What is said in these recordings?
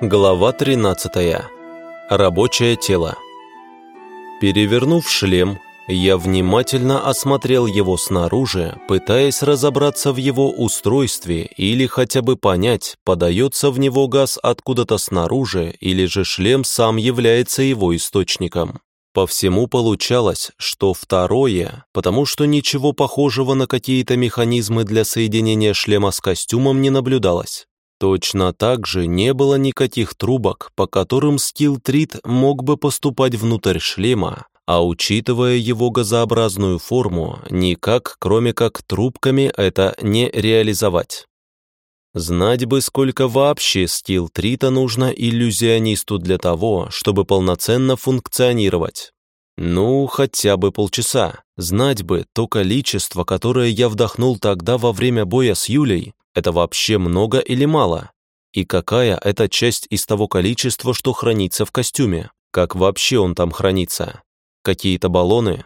Глава 13. Рабочее тело. Перевернув шлем, я внимательно осмотрел его снаружи, пытаясь разобраться в его устройстве или хотя бы понять, подается в него газ откуда-то снаружи или же шлем сам является его источником. По всему получалось, что второе, потому что ничего похожего на какие-то механизмы для соединения шлема с костюмом не наблюдалось. Точно так же не было никаких трубок, по которым скилл-трит мог бы поступать внутрь шлема, а учитывая его газообразную форму, никак, кроме как трубками, это не реализовать. Знать бы, сколько вообще скилл-трита нужно иллюзионисту для того, чтобы полноценно функционировать. Ну, хотя бы полчаса. Знать бы то количество, которое я вдохнул тогда во время боя с Юлей, это вообще много или мало? И какая это часть из того количества, что хранится в костюме? Как вообще он там хранится? Какие-то баллоны?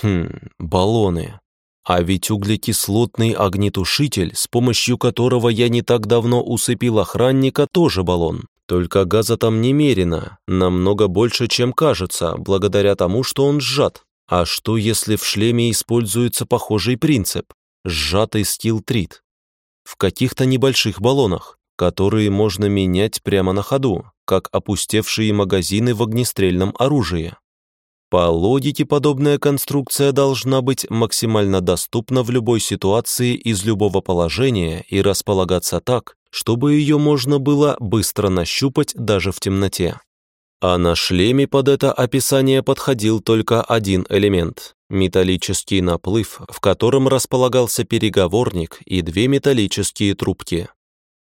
Хм, баллоны. А ведь углекислотный огнетушитель, с помощью которого я не так давно усыпил охранника, тоже баллон. Только газа там немерено, намного больше, чем кажется, благодаря тому, что он сжат. А что, если в шлеме используется похожий принцип? Сжатый стил-трит. В каких-то небольших баллонах, которые можно менять прямо на ходу, как опустевшие магазины в огнестрельном оружии. По логике, подобная конструкция должна быть максимально доступна в любой ситуации из любого положения и располагаться так, чтобы ее можно было быстро нащупать даже в темноте. А на шлеме под это описание подходил только один элемент – металлический наплыв, в котором располагался переговорник и две металлические трубки.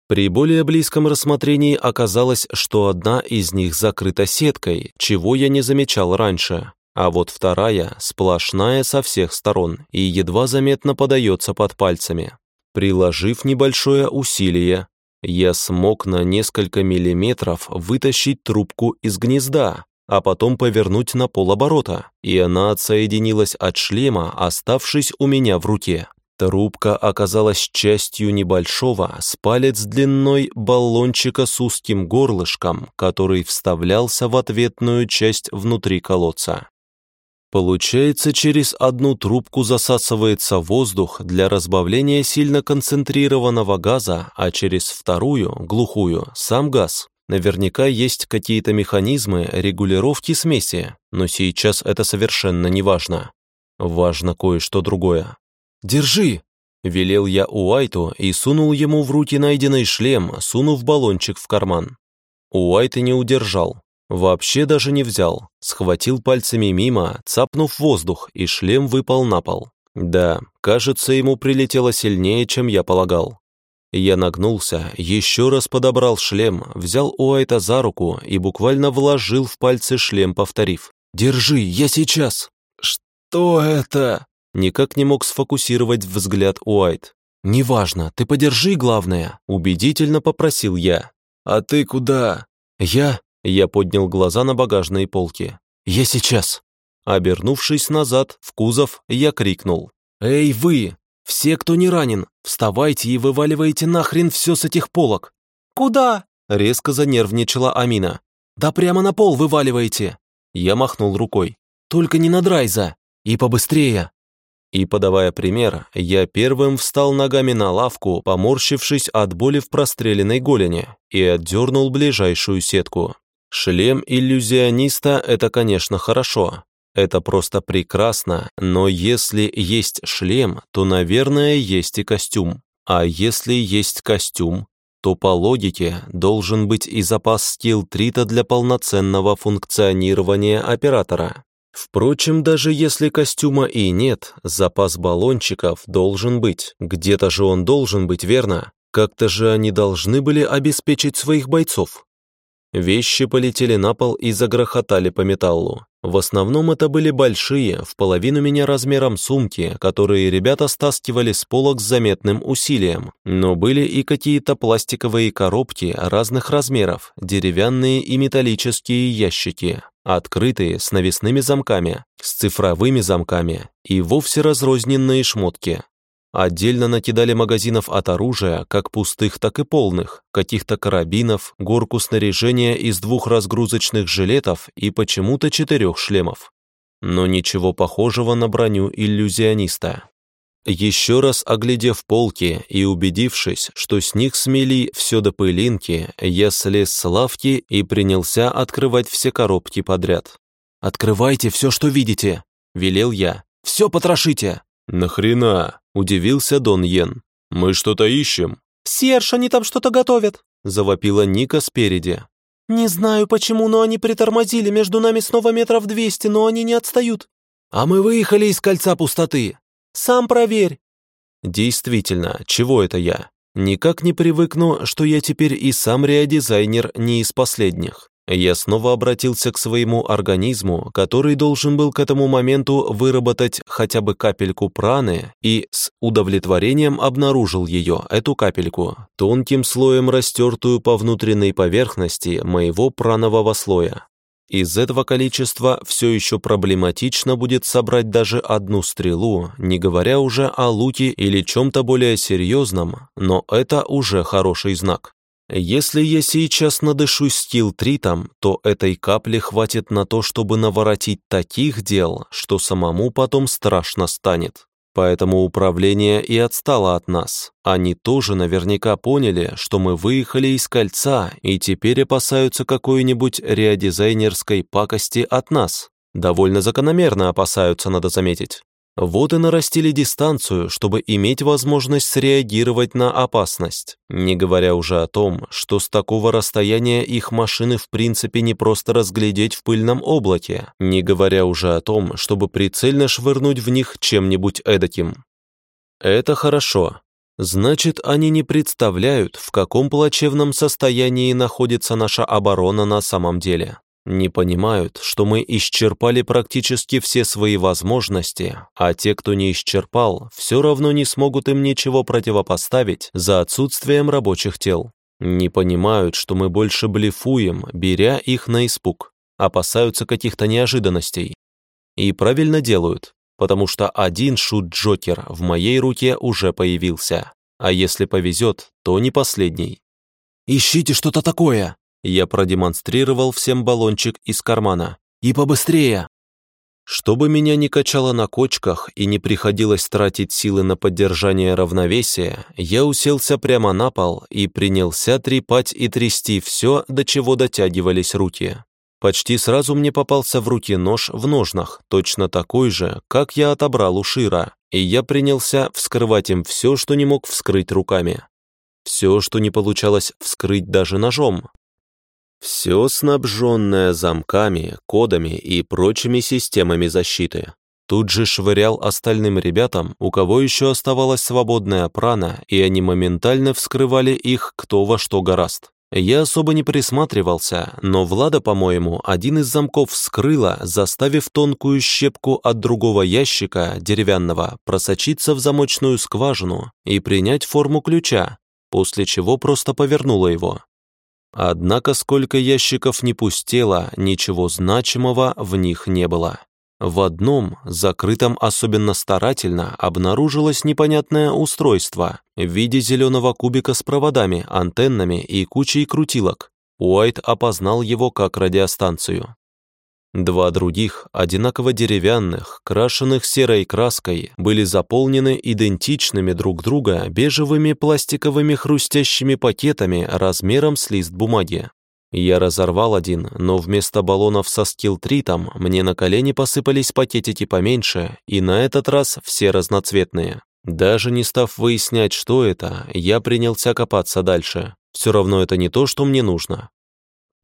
При более близком рассмотрении оказалось, что одна из них закрыта сеткой, чего я не замечал раньше, а вот вторая сплошная со всех сторон и едва заметно подается под пальцами. Приложив небольшое усилие, я смог на несколько миллиметров вытащить трубку из гнезда, а потом повернуть на полоборота, и она отсоединилась от шлема, оставшись у меня в руке. Трубка оказалась частью небольшого, с палец длиной баллончика с узким горлышком, который вставлялся в ответную часть внутри колодца. Получается, через одну трубку засасывается воздух для разбавления сильно концентрированного газа, а через вторую, глухую, сам газ. Наверняка есть какие-то механизмы регулировки смеси, но сейчас это совершенно не важно. Важно кое-что другое. «Держи!» – велел я Уайту и сунул ему в руки найденный шлем, сунув баллончик в карман. Уайт не удержал. Вообще даже не взял. Схватил пальцами мимо, цапнув воздух, и шлем выпал на пол. Да, кажется, ему прилетело сильнее, чем я полагал. Я нагнулся, еще раз подобрал шлем, взял Уайта за руку и буквально вложил в пальцы шлем, повторив. «Держи, я сейчас!» «Что это?» Никак не мог сфокусировать взгляд Уайт. «Неважно, ты подержи, главное», — убедительно попросил я. «А ты куда?» «Я...» — я поднял глаза на багажные полки. «Я сейчас». Обернувшись назад, в кузов, я крикнул. «Эй, вы! Все, кто не ранен, вставайте и вываливайте нахрен все с этих полок!» «Куда?» — резко занервничала Амина. «Да прямо на пол вываливайте!» Я махнул рукой. «Только не на драйза! И побыстрее!» И, подавая пример, я первым встал ногами на лавку, поморщившись от боли в простреленной голени, и отдернул ближайшую сетку. Шлем иллюзиониста – это, конечно, хорошо. Это просто прекрасно, но если есть шлем, то, наверное, есть и костюм. А если есть костюм, то по логике должен быть и запас скилл-трита для полноценного функционирования оператора. Впрочем, даже если костюма и нет, запас баллончиков должен быть. Где-то же он должен быть, верно? Как-то же они должны были обеспечить своих бойцов. Вещи полетели на пол и загрохотали по металлу. В основном это были большие, в половину меня размером сумки, которые ребята стаскивали с полок с заметным усилием. Но были и какие-то пластиковые коробки разных размеров, деревянные и металлические ящики открытые, с навесными замками, с цифровыми замками и вовсе разрозненные шмотки. Отдельно накидали магазинов от оружия, как пустых, так и полных, каких-то карабинов, горку снаряжения из двух разгрузочных жилетов и почему-то четырех шлемов. Но ничего похожего на броню иллюзиониста. Еще раз оглядев полки и убедившись, что с них смели все до пылинки, я слез с лавки и принялся открывать все коробки подряд. «Открывайте все, что видите», — велел я. «Все потрошите!» «Нахрена?» — удивился Дон Йен. «Мы что-то ищем». «Серж, они там что-то готовят», — завопила Ника спереди. «Не знаю почему, но они притормозили, между нами снова метров двести, но они не отстают». «А мы выехали из кольца пустоты». «Сам проверь». Действительно, чего это я? Никак не привыкну, что я теперь и сам реодизайнер не из последних. Я снова обратился к своему организму, который должен был к этому моменту выработать хотя бы капельку праны, и с удовлетворением обнаружил ее, эту капельку, тонким слоем растертую по внутренней поверхности моего пранового слоя. Из этого количества все еще проблематично будет собрать даже одну стрелу, не говоря уже о луке или чем-то более серьезном, но это уже хороший знак. Если я сейчас надышусь скилл-тритом, то этой капли хватит на то, чтобы наворотить таких дел, что самому потом страшно станет. Поэтому управление и отстало от нас. Они тоже наверняка поняли, что мы выехали из кольца и теперь опасаются какой-нибудь реодизайнерской пакости от нас. Довольно закономерно опасаются, надо заметить. Вот и нарастили дистанцию, чтобы иметь возможность среагировать на опасность. Не говоря уже о том, что с такого расстояния их машины в принципе не просто разглядеть в пыльном облаке, не говоря уже о том, чтобы прицельно швырнуть в них чем-нибудь эдаким. Это хорошо. Значит, они не представляют, в каком плачевном состоянии находится наша оборона на самом деле не понимают, что мы исчерпали практически все свои возможности, а те, кто не исчерпал, все равно не смогут им ничего противопоставить за отсутствием рабочих тел. Не понимают, что мы больше блефуем, беря их на испуг, опасаются каких-то неожиданностей. И правильно делают, потому что один шут-джокер в моей руке уже появился, а если повезет, то не последний. «Ищите что-то такое!» Я продемонстрировал всем баллончик из кармана. «И побыстрее!» Чтобы меня не качало на кочках и не приходилось тратить силы на поддержание равновесия, я уселся прямо на пол и принялся трепать и трясти все, до чего дотягивались руки. Почти сразу мне попался в руки нож в ножнах, точно такой же, как я отобрал у Шира, и я принялся вскрывать им все, что не мог вскрыть руками. Все, что не получалось вскрыть даже ножом, все снабженное замками, кодами и прочими системами защиты. Тут же швырял остальным ребятам, у кого еще оставалась свободная прана, и они моментально вскрывали их кто во что гораст. Я особо не присматривался, но Влада, по-моему, один из замков вскрыла, заставив тонкую щепку от другого ящика, деревянного, просочиться в замочную скважину и принять форму ключа, после чего просто повернула его. Однако сколько ящиков не пустело, ничего значимого в них не было. В одном, закрытом особенно старательно, обнаружилось непонятное устройство в виде зеленого кубика с проводами, антеннами и кучей крутилок. Уайт опознал его как радиостанцию. Два других, одинаково деревянных, крашенных серой краской, были заполнены идентичными друг друга бежевыми пластиковыми хрустящими пакетами размером с лист бумаги. Я разорвал один, но вместо баллонов со скилтритом мне на колени посыпались пакетики поменьше, и на этот раз все разноцветные. Даже не став выяснять, что это, я принялся копаться дальше. Все равно это не то, что мне нужно.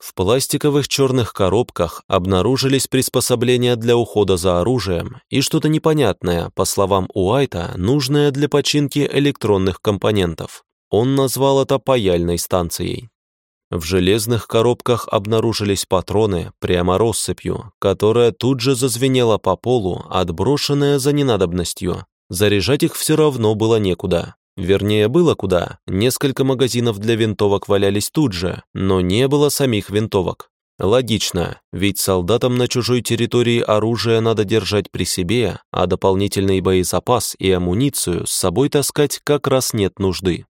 В пластиковых черных коробках обнаружились приспособления для ухода за оружием и что-то непонятное, по словам Уайта, нужное для починки электронных компонентов. Он назвал это паяльной станцией. В железных коробках обнаружились патроны прямо россыпью, которая тут же зазвенела по полу, отброшенная за ненадобностью. Заряжать их все равно было некуда. Вернее, было куда. Несколько магазинов для винтовок валялись тут же, но не было самих винтовок. Логично, ведь солдатам на чужой территории оружие надо держать при себе, а дополнительный боезапас и амуницию с собой таскать как раз нет нужды.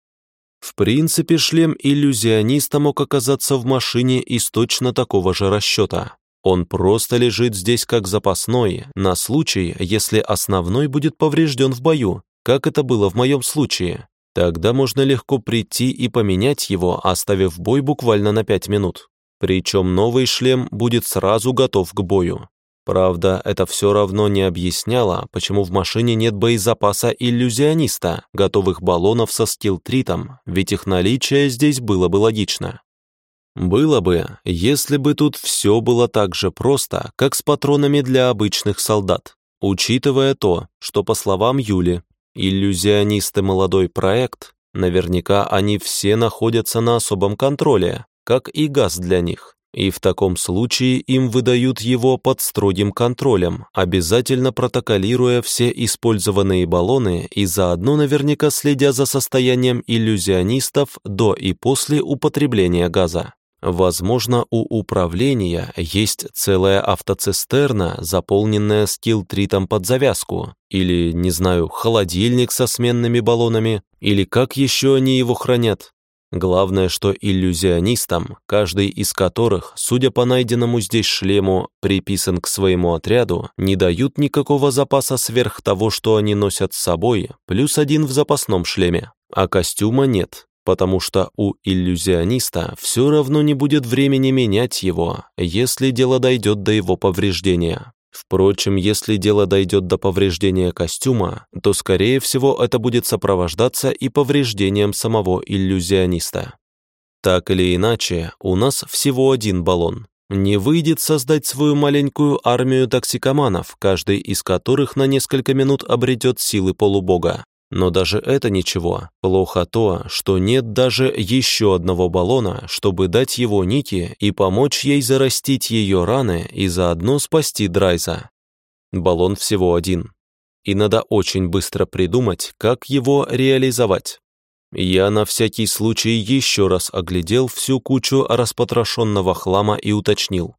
В принципе, шлем иллюзиониста мог оказаться в машине из точно такого же расчета. Он просто лежит здесь как запасной, на случай, если основной будет поврежден в бою, как это было в моем случае. Тогда можно легко прийти и поменять его, оставив бой буквально на 5 минут. Причем новый шлем будет сразу готов к бою. Правда, это все равно не объясняло, почему в машине нет боезапаса иллюзиониста, готовых баллонов со скилтритом, ведь их наличие здесь было бы логично. Было бы, если бы тут все было так же просто, как с патронами для обычных солдат, учитывая то, что, по словам Юли, иллюзионисты молодой проект, наверняка они все находятся на особом контроле, как и газ для них. И в таком случае им выдают его под строгим контролем, обязательно протоколируя все использованные баллоны и заодно наверняка следя за состоянием иллюзионистов до и после употребления газа. Возможно, у управления есть целая автоцистерна, заполненная скилл-тритом под завязку, или, не знаю, холодильник со сменными баллонами, или как еще они его хранят. Главное, что иллюзионистам, каждый из которых, судя по найденному здесь шлему, приписан к своему отряду, не дают никакого запаса сверх того, что они носят с собой, плюс один в запасном шлеме, а костюма нет потому что у иллюзиониста все равно не будет времени менять его, если дело дойдет до его повреждения. Впрочем, если дело дойдет до повреждения костюма, то, скорее всего, это будет сопровождаться и повреждением самого иллюзиониста. Так или иначе, у нас всего один баллон. Не выйдет создать свою маленькую армию токсикоманов, каждый из которых на несколько минут обретет силы полубога. Но даже это ничего. Плохо то, что нет даже еще одного баллона, чтобы дать его Нике и помочь ей зарастить ее раны и заодно спасти Драйза. Баллон всего один. И надо очень быстро придумать, как его реализовать. Я на всякий случай еще раз оглядел всю кучу распотрошенного хлама и уточнил.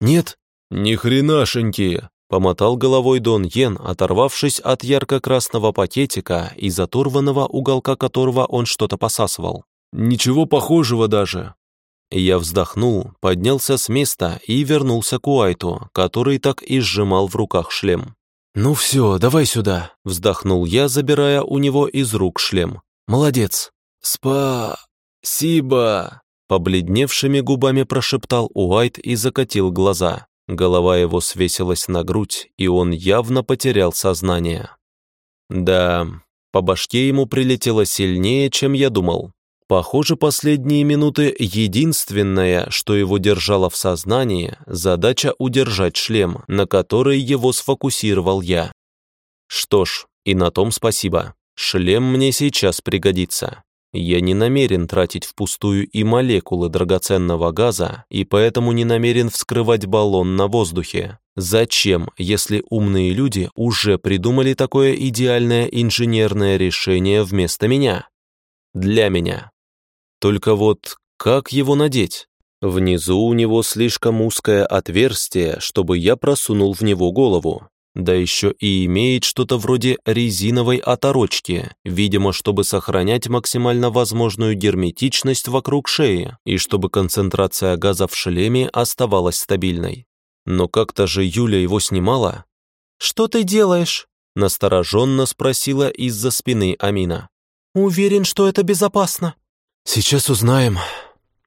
«Нет?» «Ни хренашеньки!» Помотал головой Дон Йен, оторвавшись от ярко-красного пакетика, из оторванного уголка которого он что-то посасывал. «Ничего похожего даже». Я вздохнул, поднялся с места и вернулся к Уайту, который так и сжимал в руках шлем. «Ну все, давай сюда», — вздохнул я, забирая у него из рук шлем. «Молодец». «Спа-сиба», — побледневшими губами прошептал Уайт и закатил глаза. Голова его свесилась на грудь, и он явно потерял сознание. Да, по башке ему прилетело сильнее, чем я думал. Похоже, последние минуты единственное, что его держало в сознании, задача удержать шлем, на который его сфокусировал я. Что ж, и на том спасибо. Шлем мне сейчас пригодится. Я не намерен тратить впустую и молекулы драгоценного газа, и поэтому не намерен вскрывать баллон на воздухе. Зачем, если умные люди уже придумали такое идеальное инженерное решение вместо меня? Для меня. Только вот как его надеть? Внизу у него слишком узкое отверстие, чтобы я просунул в него голову да еще и имеет что-то вроде резиновой оторочки, видимо, чтобы сохранять максимально возможную герметичность вокруг шеи и чтобы концентрация газа в шлеме оставалась стабильной. Но как-то же Юля его снимала. «Что ты делаешь?» – настороженно спросила из-за спины Амина. «Уверен, что это безопасно». «Сейчас узнаем»,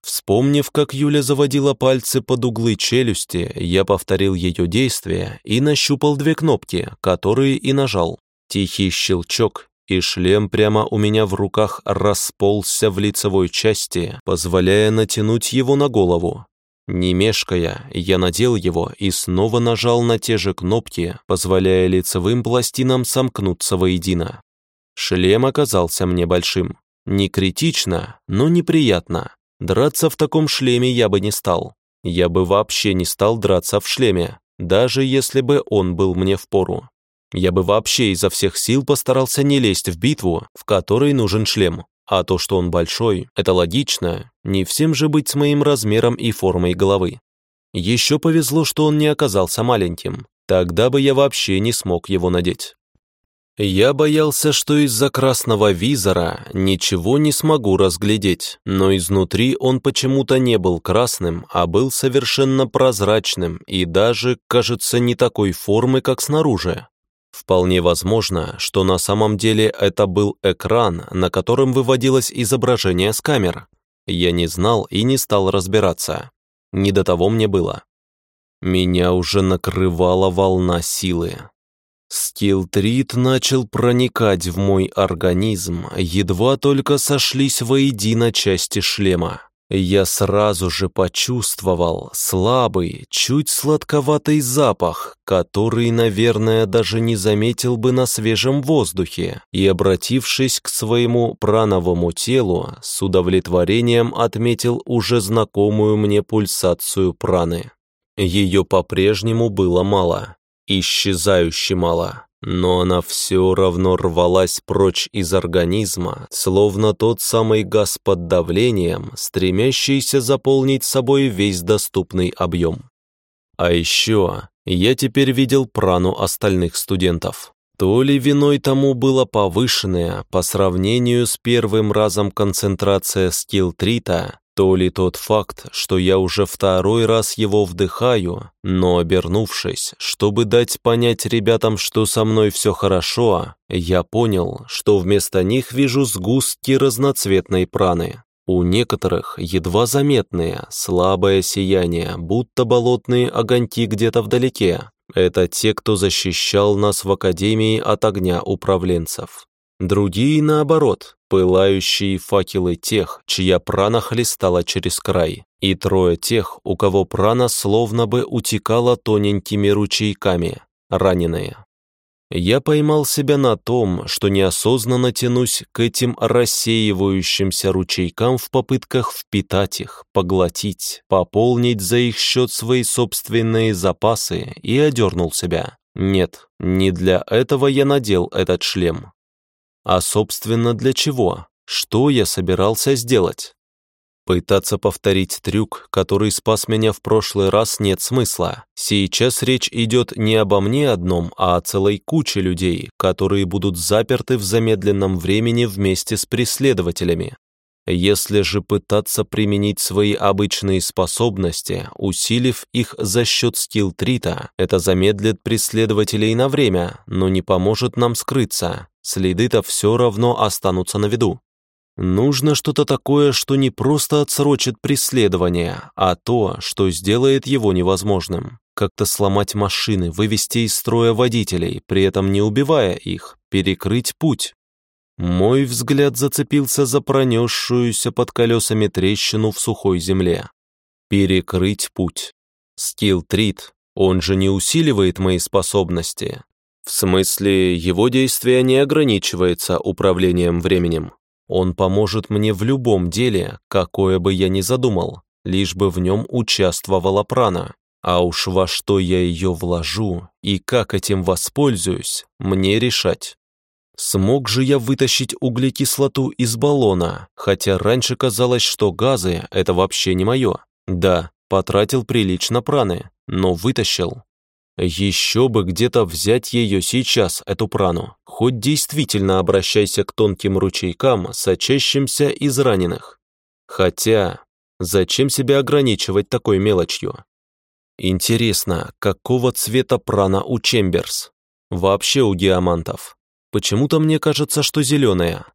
Вспомнив, как Юля заводила пальцы под углы челюсти, я повторил ее действия и нащупал две кнопки, которые и нажал. Тихий щелчок, и шлем прямо у меня в руках расползся в лицевой части, позволяя натянуть его на голову. Не мешкая, я надел его и снова нажал на те же кнопки, позволяя лицевым пластинам сомкнуться воедино. Шлем оказался мне большим. Не критично, но неприятно. Драться в таком шлеме я бы не стал. Я бы вообще не стал драться в шлеме, даже если бы он был мне в пору. Я бы вообще изо всех сил постарался не лезть в битву, в которой нужен шлем. А то, что он большой, это логично, не всем же быть с моим размером и формой головы. Еще повезло, что он не оказался маленьким. Тогда бы я вообще не смог его надеть. Я боялся, что из-за красного визора ничего не смогу разглядеть, но изнутри он почему-то не был красным, а был совершенно прозрачным и даже, кажется, не такой формы, как снаружи. Вполне возможно, что на самом деле это был экран, на котором выводилось изображение с камер. Я не знал и не стал разбираться. Не до того мне было. Меня уже накрывала волна силы. Скилтрит начал проникать в мой организм, едва только сошлись воедино части шлема. Я сразу же почувствовал слабый, чуть сладковатый запах, который, наверное, даже не заметил бы на свежем воздухе, и, обратившись к своему прановому телу, с удовлетворением отметил уже знакомую мне пульсацию праны. Ее по-прежнему было мало исчезающе мало, но она все равно рвалась прочь из организма, словно тот самый газ под давлением, стремящийся заполнить собой весь доступный объем. А еще я теперь видел прану остальных студентов. То ли виной тому была повышенная по сравнению с первым разом концентрация скилтрита, то ли тот факт, что я уже второй раз его вдыхаю, но обернувшись, чтобы дать понять ребятам, что со мной все хорошо, я понял, что вместо них вижу сгустки разноцветной праны. У некоторых едва заметные, слабое сияние, будто болотные огоньки где-то вдалеке. Это те, кто защищал нас в Академии от огня управленцев. Другие, наоборот, пылающие факелы тех, чья прана хлестала через край, и трое тех, у кого прана словно бы утекала тоненькими ручейками, раненые. Я поймал себя на том, что неосознанно тянусь к этим рассеивающимся ручейкам в попытках впитать их, поглотить, пополнить за их счет свои собственные запасы и одернул себя. Нет, не для этого я надел этот шлем. А собственно для чего? Что я собирался сделать? Пытаться повторить трюк, который спас меня в прошлый раз, нет смысла. Сейчас речь идет не обо мне одном, а о целой куче людей, которые будут заперты в замедленном времени вместе с преследователями. Если же пытаться применить свои обычные способности, усилив их за счет скилл-трита, это замедлит преследователей на время, но не поможет нам скрыться. Следы-то все равно останутся на виду. Нужно что-то такое, что не просто отсрочит преследование, а то, что сделает его невозможным. Как-то сломать машины, вывести из строя водителей, при этом не убивая их, перекрыть путь. Мой взгляд зацепился за пронесшуюся под колесами трещину в сухой земле. Перекрыть путь. Скилл-трит, он же не усиливает мои способности. В смысле, его действие не ограничивается управлением временем. Он поможет мне в любом деле, какое бы я ни задумал, лишь бы в нем участвовала прана. А уж во что я ее вложу и как этим воспользуюсь, мне решать. Смог же я вытащить углекислоту из баллона, хотя раньше казалось, что газы – это вообще не мое. Да, потратил прилично праны, но вытащил. Еще бы где-то взять ее сейчас, эту прану. Хоть действительно обращайся к тонким ручейкам, сочащимся из раненых. Хотя, зачем себя ограничивать такой мелочью? Интересно, какого цвета прана у Чемберс? Вообще у геомантов. Почему-то мне кажется, что зеленая.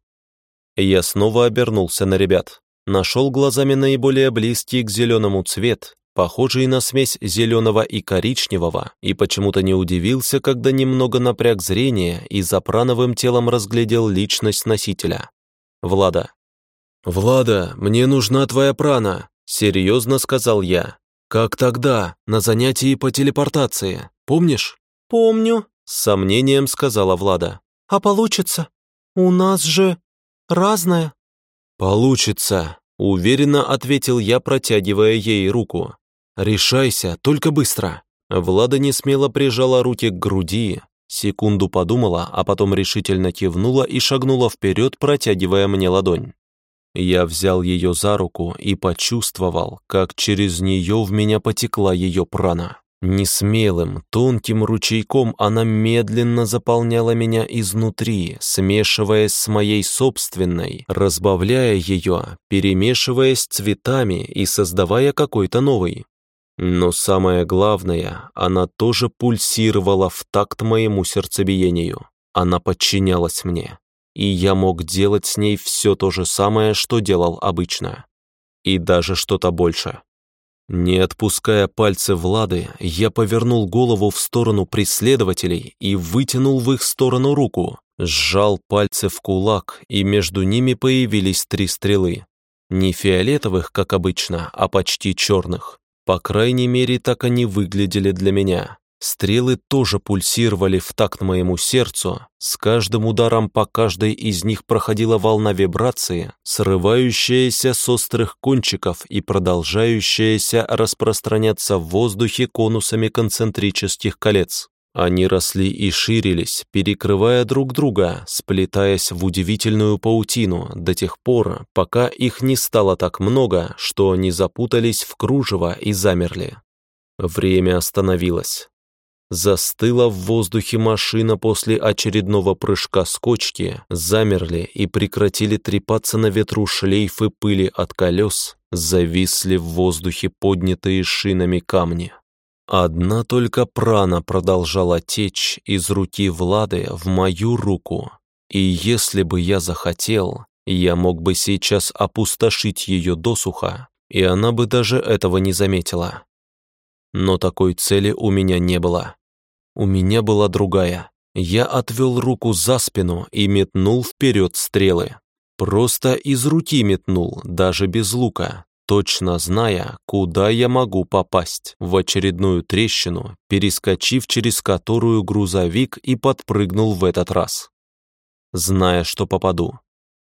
Я снова обернулся на ребят. Нашел глазами наиболее близкий к зеленому цвет, похожий на смесь зеленого и коричневого, и почему-то не удивился, когда немного напряг зрение и за прановым телом разглядел личность носителя. Влада. «Влада, мне нужна твоя прана», — серьезно сказал я. «Как тогда, на занятии по телепортации, помнишь?» «Помню», — с сомнением сказала Влада. А получится? У нас же разное». «Получится», — уверенно ответил я, протягивая ей руку. «Решайся, только быстро». Влада не смело прижала руки к груди, секунду подумала, а потом решительно кивнула и шагнула вперед, протягивая мне ладонь. Я взял ее за руку и почувствовал, как через нее в меня потекла ее прана. Несмелым, тонким ручейком она медленно заполняла меня изнутри, смешиваясь с моей собственной, разбавляя ее, перемешиваясь цветами и создавая какой-то новый. Но самое главное, она тоже пульсировала в такт моему сердцебиению. Она подчинялась мне, и я мог делать с ней все то же самое, что делал обычно. И даже что-то больше. Не отпуская пальцы Влады, я повернул голову в сторону преследователей и вытянул в их сторону руку, сжал пальцы в кулак, и между ними появились три стрелы. Не фиолетовых, как обычно, а почти черных. По крайней мере, так они выглядели для меня. Стрелы тоже пульсировали в такт моему сердцу, с каждым ударом по каждой из них проходила волна вибрации, срывающаяся с острых кончиков и продолжающаяся распространяться в воздухе конусами концентрических колец. Они росли и ширились, перекрывая друг друга, сплетаясь в удивительную паутину до тех пор, пока их не стало так много, что они запутались в кружево и замерли. Время остановилось. Застыла в воздухе машина после очередного прыжка с кочки, замерли и прекратили трепаться на ветру шлейфы пыли от колес, зависли в воздухе поднятые шинами камни. Одна только прана продолжала течь из руки Влады в мою руку, и если бы я захотел, я мог бы сейчас опустошить ее досуха, и она бы даже этого не заметила. Но такой цели у меня не было. У меня была другая. Я отвел руку за спину и метнул вперед стрелы. Просто из руки метнул, даже без лука, точно зная, куда я могу попасть, в очередную трещину, перескочив через которую грузовик и подпрыгнул в этот раз. Зная, что попаду.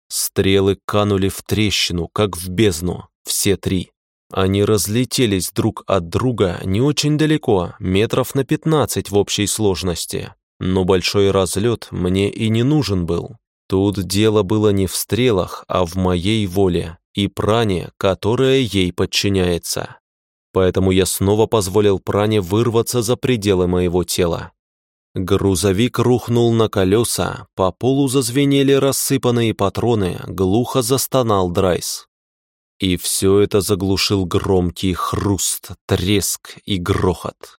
Стрелы канули в трещину, как в бездну, все три. Они разлетелись друг от друга не очень далеко, метров на 15 в общей сложности. Но большой разлет мне и не нужен был. Тут дело было не в стрелах, а в моей воле и пране, которая ей подчиняется. Поэтому я снова позволил пране вырваться за пределы моего тела. Грузовик рухнул на колеса, по полу зазвенели рассыпанные патроны, глухо застонал Драйс. И все это заглушил громкий хруст, треск и грохот.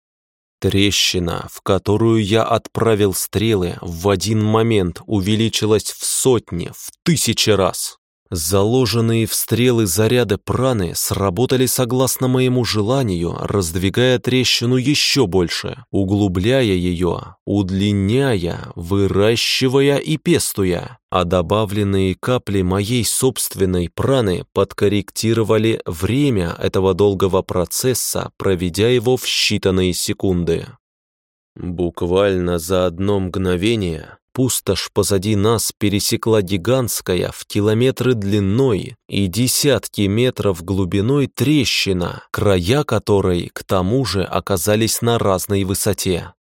Трещина, в которую я отправил стрелы, в один момент увеличилась в сотни, в тысячи раз. Заложенные в стрелы заряды праны сработали согласно моему желанию, раздвигая трещину еще больше, углубляя ее, удлиняя, выращивая и пестуя. А добавленные капли моей собственной праны подкорректировали время этого долгого процесса, проведя его в считанные секунды. Буквально за одно мгновение Пустошь позади нас пересекла гигантская в километры длиной и десятки метров глубиной трещина, края которой, к тому же, оказались на разной высоте.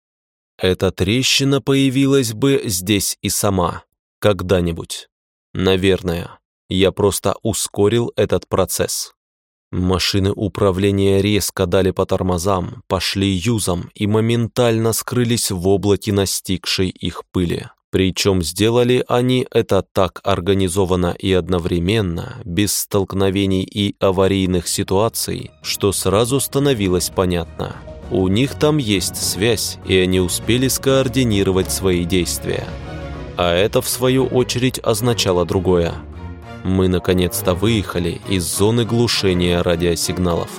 Эта трещина появилась бы здесь и сама, когда-нибудь. Наверное, я просто ускорил этот процесс. Машины управления резко дали по тормозам, пошли юзом и моментально скрылись в облаке настигшей их пыли. Причем сделали они это так организованно и одновременно, без столкновений и аварийных ситуаций, что сразу становилось понятно. У них там есть связь, и они успели скоординировать свои действия. А это, в свою очередь, означало другое. Мы наконец-то выехали из зоны глушения радиосигналов.